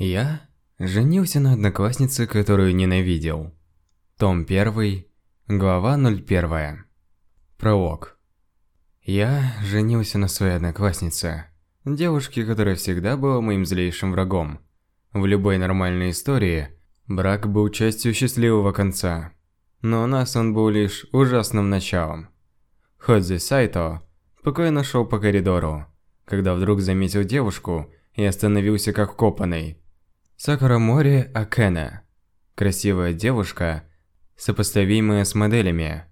Я женился на однокласснице, которую ненавидел. Том 1, глава 01. Пролог. Я женился на своей однокласснице, девушке, которая всегда была моим злейшим врагом. В любой нормальной истории брак был частью счастливого конца, но у нас он был лишь ужасным началом. Ходзи Сайто спокойно шел по коридору, когда вдруг заметил девушку и остановился как вкопанный. Сакурамори Акена. Красивая девушка, сопоставимая с моделями,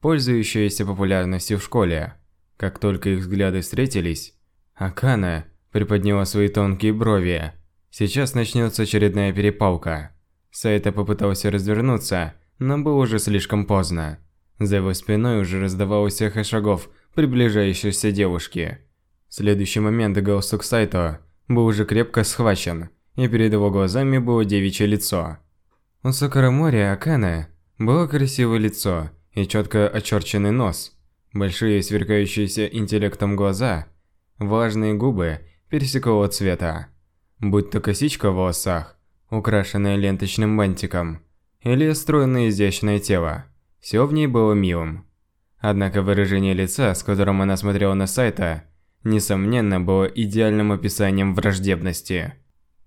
пользующаяся популярностью в школе. Как только их взгляды встретились, Акана приподняла свои тонкие брови. Сейчас начнется очередная перепалка. Сайта попытался развернуться, но было уже слишком поздно. За его спиной уже раздавалось эхо шагов приближающейся девушки. В следующий момент галстук Сайто был уже крепко схвачен, и перед его глазами было девичье лицо. У Сакурамори Акана было красивое лицо и четко очерченный нос, большие сверкающиеся интеллектом глаза, влажные губы персикового цвета. Будь то косичка в волосах, украшенная ленточным бантиком, или стройное изящное тело, все в ней было милым. Однако выражение лица, с которым она смотрела на сайта, несомненно, было идеальным описанием враждебности.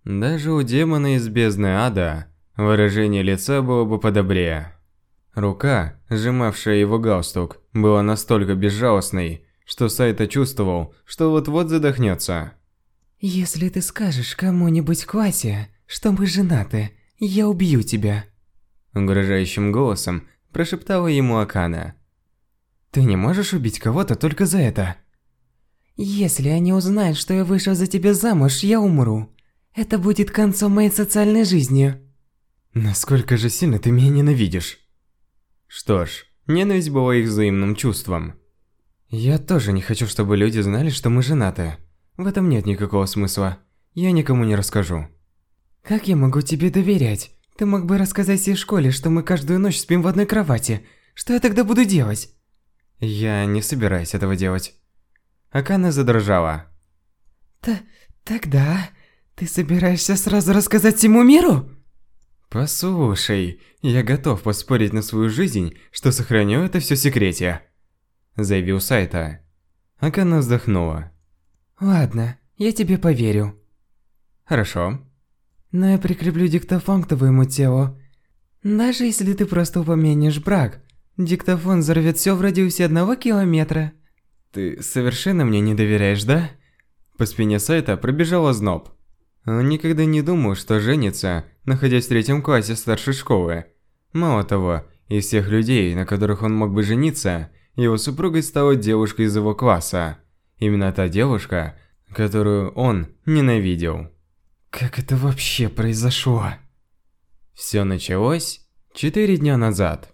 Даже у демона из бездны ада выражение лица было бы подобрее. Рука, сжимавшая его галстук, была настолько безжалостной, что Сайта чувствовал, что вот-вот задохнется. «Если ты скажешь кому-нибудь в классе, что мы женаты, я убью тебя», угрожающим голосом прошептала ему Акана. «Ты не можешь убить кого-то только за это?» «Если они узнают, что я вышел за тебя замуж, я умру. Это будет концом моей социальной жизни». «Насколько же сильно ты меня ненавидишь?» Что ж, ненависть была их взаимным чувством. Я тоже не хочу, чтобы люди знали, что мы женаты. В этом нет никакого смысла. Я никому не расскажу. Как я могу тебе доверять? Ты мог бы рассказать всей школе, что мы каждую ночь спим в одной кровати. Что я тогда буду делать? Я не собираюсь этого делать. Акана задрожала. Т тогда ты собираешься сразу рассказать всему миру? Послушай, я готов поспорить на свою жизнь, что сохраню это все в секрете, заявил Сайта. Акана вздохнула. Ладно, я тебе поверю. Хорошо. Но я прикреплю диктофон к твоему телу. Даже если ты просто упомянешь брак, диктофон взорвет все в радиусе одного километра. Ты совершенно мне не доверяешь, да? По спине Сайта пробежала зноб. Он никогда не думал, что женится, находясь в третьем классе старшей школы. Мало того, из всех людей, на которых он мог бы жениться, его супругой стала девушка из его класса. Именно та девушка, которую он ненавидел. Как это вообще произошло? Все началось четыре дня назад.